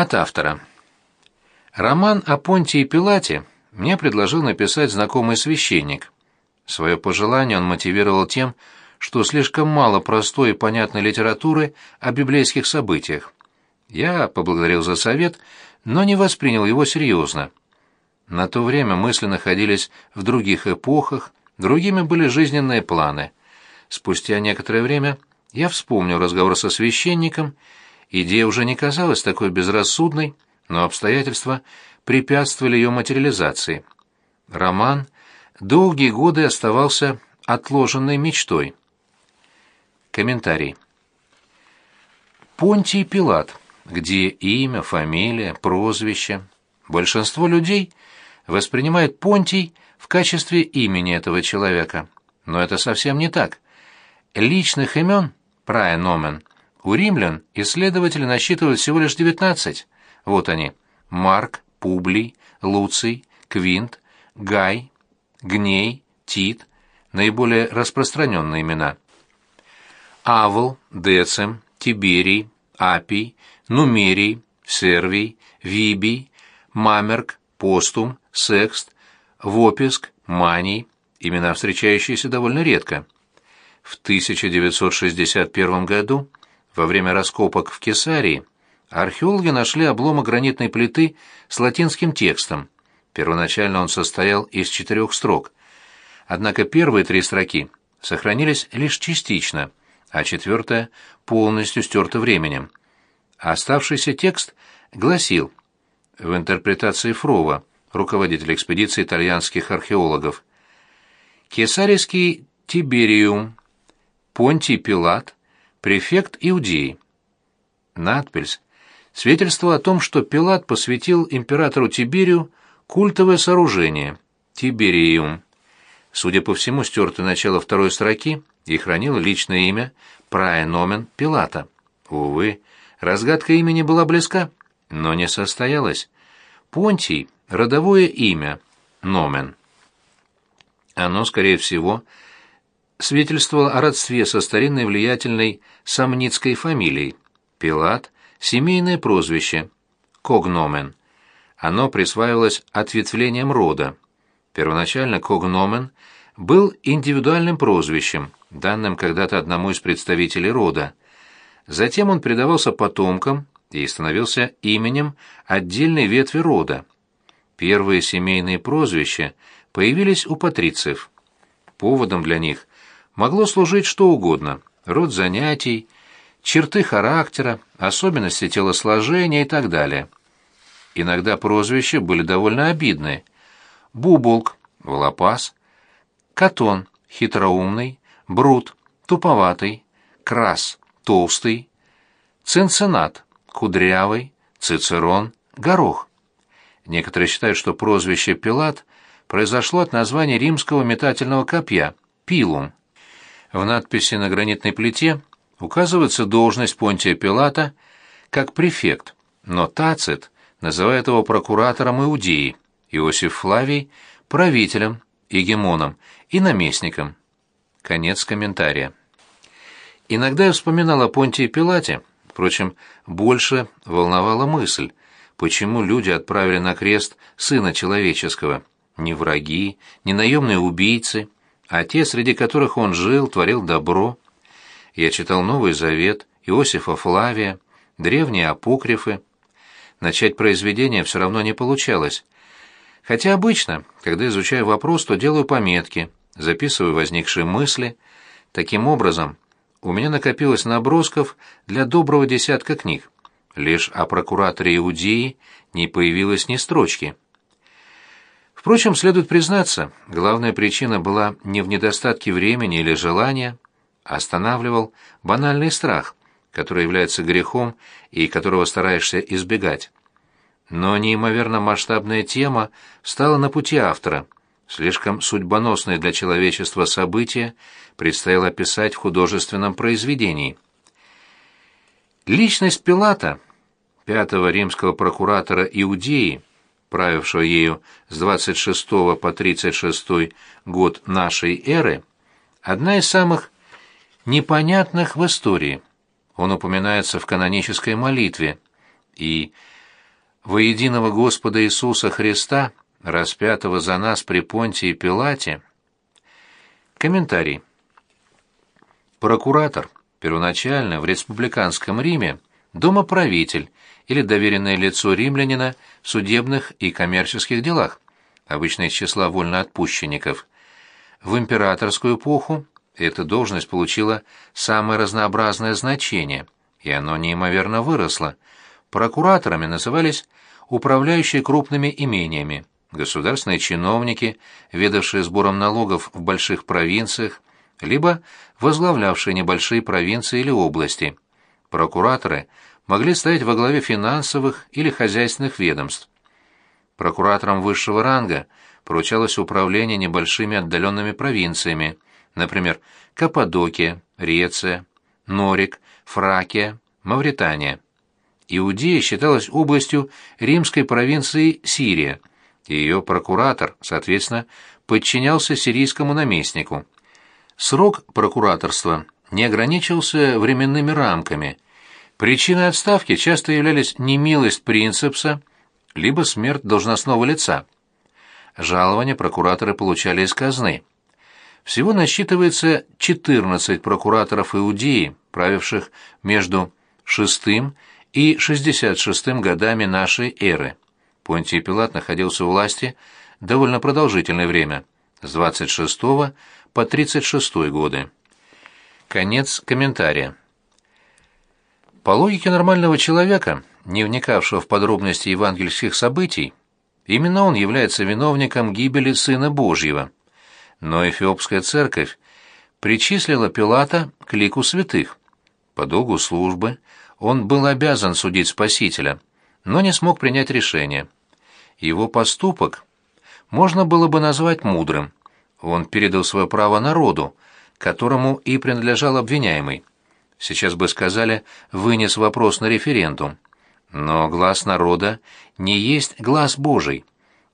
От автора. Роман о Понтии Пилате мне предложил написать знакомый священник. Свое пожелание он мотивировал тем, что слишком мало простой и понятной литературы о библейских событиях. Я поблагодарил за совет, но не воспринял его серьезно. На то время мысли находились в других эпохах, другими были жизненные планы. Спустя некоторое время я вспомнил разговор со священником, идея уже не казалась такой безрассудной, но обстоятельства препятствовали ее материализации. Роман долгие годы оставался отложенной мечтой. Комментарий. Понтий Пилат, где имя, фамилия, прозвище. Большинство людей воспринимает Понтий в качестве имени этого человека. Но это совсем не так. Личных имен, праеномен, у римлян исследователи насчитывают всего лишь 19. Вот они. Марк, Публий, Луций, Квинт, Гай, Гней, Тит, наиболее распространенные имена – Авл, Децим, Тиберий, Апий, Нумерий, Сервий, Вибий, Мамерк, Постум, Секст, Вописк, Маний, имена, встречающиеся довольно редко. В 1961 году, во время раскопок в Кесарии, археологи нашли обломок гранитной плиты с латинским текстом. Первоначально он состоял из четырех строк. Однако первые три строки сохранились лишь частично – а четвертая полностью стерта временем. Оставшийся текст гласил в интерпретации Фрова, руководителя экспедиции итальянских археологов. Кесарийский Тибериум, Понтий Пилат, префект Иудеи. Надпись свидетельство о том, что Пилат посвятил императору Тиберию культовое сооружение – Тибериум. Судя по всему, стертое начало второй строки – и хранил личное имя праеномен Пилата. Увы, разгадка имени была близка, но не состоялась. Понтий — родовое имя, Номен. Оно, скорее всего, свидетельствовало о родстве со старинной влиятельной самницкой фамилией. Пилат — семейное прозвище, Когномен. Оно присваивалось ответвлением рода. Первоначально Когномен был индивидуальным прозвищем, данным когда-то одному из представителей рода. Затем он предавался потомкам и становился именем отдельной ветви рода. Первые семейные прозвища появились у патрициев. Поводом для них могло служить что угодно – род занятий, черты характера, особенности телосложения и так далее. Иногда прозвища были довольно обидные. Буболк, Волопас, Катон, хитроумный, Брут, туповатый, Крас, толстый, Цинциннат, кудрявый, Цицерон, Горох. Некоторые считают, что прозвище Пилат произошло от названия римского метательного копья Пилум. В надписи на гранитной плите указывается должность Понтия Пилата как префект, но Тацит называет его прокуратором Иудеи, Иосиф Флавий – правителем, егемоном и наместником. Конец комментария. Иногда я вспоминал о Понтии Пилате, впрочем, больше волновала мысль, почему люди отправили на крест Сына Человеческого, не враги, не наемные убийцы, а те, среди которых он жил, творил добро. Я читал Новый Завет, Иосифа Флавия, древние апокрифы. Начать произведение все равно не получалось. Хотя обычно, когда изучаю вопрос, то делаю пометки, записываю возникшие мысли. Таким образом, у меня накопилось набросков для доброго десятка книг. Лишь о прокураторе Иудеи не появилось ни строчки. Впрочем, следует признаться, главная причина была не в недостатке времени или желания, а останавливал банальный страх, который является грехом и которого стараешься избегать. Но неимоверно масштабная тема стала на пути автора – Слишком судьбоносное для человечества событие предстояло описать в художественном произведении. Личность Пилата, пятого римского прокуратора Иудеи, правившего ею с 26 по 36 год нашей эры, одна из самых непонятных в истории. Он упоминается в канонической молитве, и во единого Господа Иисуса Христа, распятого за нас при Понтии Пилате. Комментарий. Прокуратор, первоначально в республиканском Риме, домоправитель или доверенное лицо римлянина в судебных и коммерческих делах, обычно из числа вольноотпущенников. В императорскую эпоху эта должность получила самое разнообразное значение, и оно неимоверно выросло. Прокураторами назывались управляющие крупными имениями, государственные чиновники, ведавшие сбором налогов в больших провинциях, либо возглавлявшие небольшие провинции или области. Прокураторы могли стоять во главе финансовых или хозяйственных ведомств. Прокураторам высшего ранга поручалось управление небольшими отдаленными провинциями, например, Каппадокия, Реция, Норик, Фракия, Мавритания. Иудея считалась областью римской провинции Сирия, и ее прокуратор, соответственно, подчинялся сирийскому наместнику. Срок прокураторства не ограничивался временными рамками. Причиной отставки часто являлись немилость принцепса, либо смерть должностного лица. Жалования прокураторы получали из казны. Всего насчитывается 14 прокураторов Иудеи, правивших между шестым и 66 годами нашей эры. Понтий Пилат находился у власти довольно продолжительное время, с 26 по 36 годы. Конец комментария. По логике нормального человека, не вникавшего в подробности евангельских событий, именно он является виновником гибели Сына Божьего. Но Эфиопская церковь причислила Пилата к лику святых. По долгу службы он был обязан судить Спасителя, но не смог принять решение. Его поступок можно было бы назвать мудрым. Он передал свое право народу, которому и принадлежал обвиняемый. Сейчас бы сказали, вынес вопрос на референдум. Но глаз народа не есть глаз Божий,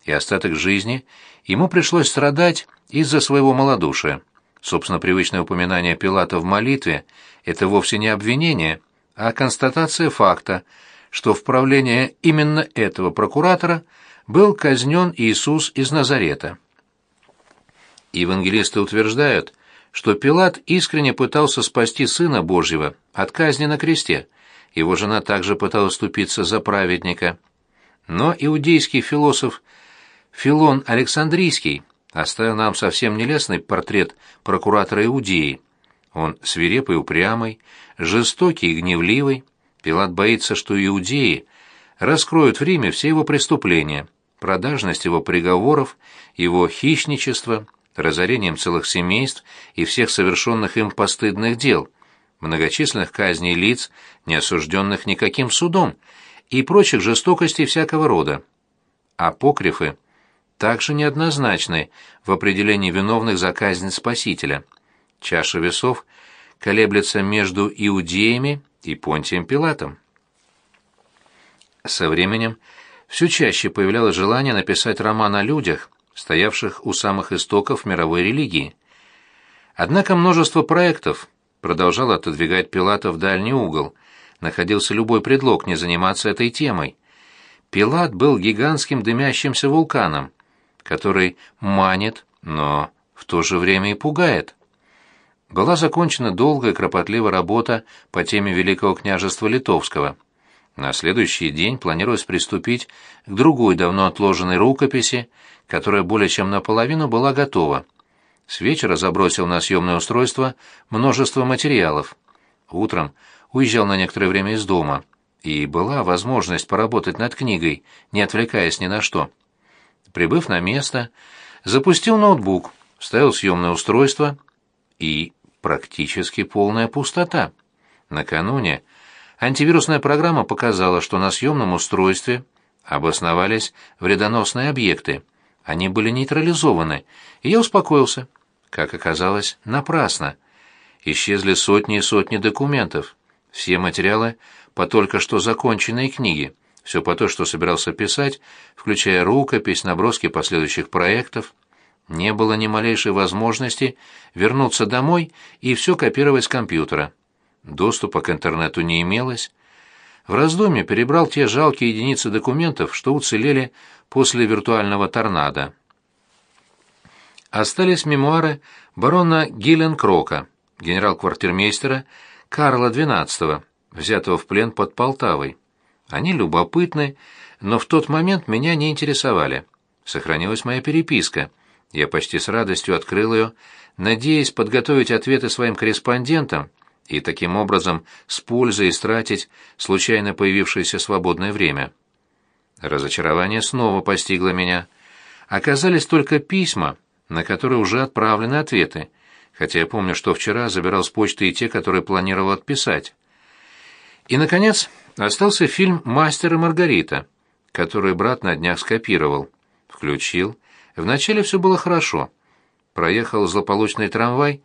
и остаток жизни ему пришлось страдать из-за своего малодушия. Собственно, привычное упоминание Пилата в молитве — это вовсе не обвинение — а констатация факта, что в правление именно этого прокуратора был казнен Иисус из Назарета. Евангелисты утверждают, что Пилат искренне пытался спасти Сына Божьего от казни на кресте, его жена также пыталась ступиться за праведника. Но иудейский философ Филон Александрийский оставил нам совсем нелестный портрет прокуратора Иудеи. Он свирепый, упрямый, жестокий и гневливый. Пилат боится, что иудеи раскроют в Риме все его преступления, продажность его приговоров, его хищничество, разорением целых семейств и всех совершенных им постыдных дел, многочисленных казней лиц, не осужденных никаким судом, и прочих жестокостей всякого рода. Апокрифы также неоднозначны в определении виновных за казнь Спасителя. Чаша весов колеблется между иудеями и Понтием Пилатом. Со временем все чаще появлялось желание написать роман о людях, стоявших у самых истоков мировой религии. Однако множество проектов продолжало отодвигать Пилата в дальний угол, находился любой предлог не заниматься этой темой. Пилат был гигантским дымящимся вулканом, который манит, но в то же время и пугает была закончена долгая кропотливая работа по теме Великого княжества Литовского. На следующий день планировалось приступить к другой давно отложенной рукописи, которая более чем наполовину была готова. С вечера забросил на съемное устройство множество материалов. Утром уезжал на некоторое время из дома, и была возможность поработать над книгой, не отвлекаясь ни на что. Прибыв на место, запустил ноутбук, вставил съемное устройство и практически полная пустота. Накануне антивирусная программа показала, что на съемном устройстве обосновались вредоносные объекты. Они были нейтрализованы, и я успокоился. Как оказалось, напрасно. Исчезли сотни и сотни документов. Все материалы по только что законченной книге. Все по то, что собирался писать, включая рукопись, наброски последующих проектов. Не было ни малейшей возможности вернуться домой и все копировать с компьютера. Доступа к интернету не имелось. в раздумье перебрал те жалкие единицы документов, что уцелели после виртуального торнадо. Остались мемуары барона Гилленкрока, генерал-квартирмейстера Карла XII, взятого в плен под Полтавой. Они любопытны, но в тот момент меня не интересовали. Сохранилась моя переписка. Я почти с радостью открыл ее, надеясь подготовить ответы своим корреспондентам и таким образом с пользой истратить случайно появившееся свободное время. Разочарование снова постигло меня. Оказались только письма, на которые уже отправлены ответы, хотя я помню, что вчера забирал с почты и те, которые планировал отписать. И, наконец, остался фильм «Мастер и Маргарита», который брат на днях скопировал. Включил. Вначале все было хорошо. Проехал злополучный трамвай,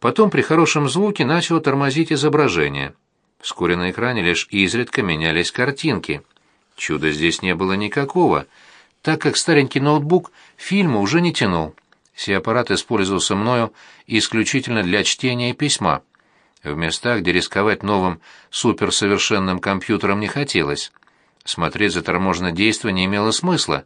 потом при хорошем звуке начало тормозить изображение. Вскоре на экране лишь изредка менялись картинки. Чуда здесь не было никакого, так как старенький ноутбук фильма уже не тянул. Сей аппарат использовался мною исключительно для чтения и письма. В местах, где рисковать новым суперсовершенным компьютером не хотелось. Смотреть заторможенное действие не имело смысла,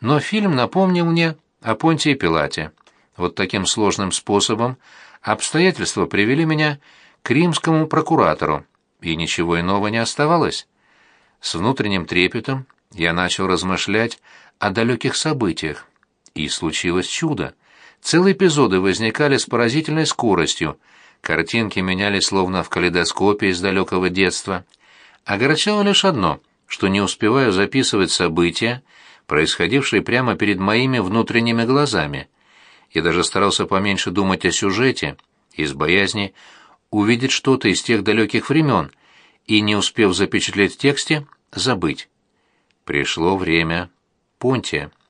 но фильм напомнил мне о Понтии Пилате. Вот таким сложным способом обстоятельства привели меня к римскому прокуратору, и ничего иного не оставалось. С внутренним трепетом я начал размышлять о далеких событиях. И случилось чудо. Целые эпизоды возникали с поразительной скоростью, картинки менялись словно в калейдоскопе из далекого детства. Огорчало лишь одно, что не успеваю записывать события, происходившие прямо перед моими внутренними глазами. Я даже старался поменьше думать о сюжете, из боязни увидеть что-то из тех далеких времен, и, не успев запечатлеть в тексте, забыть. Пришло время Понтия.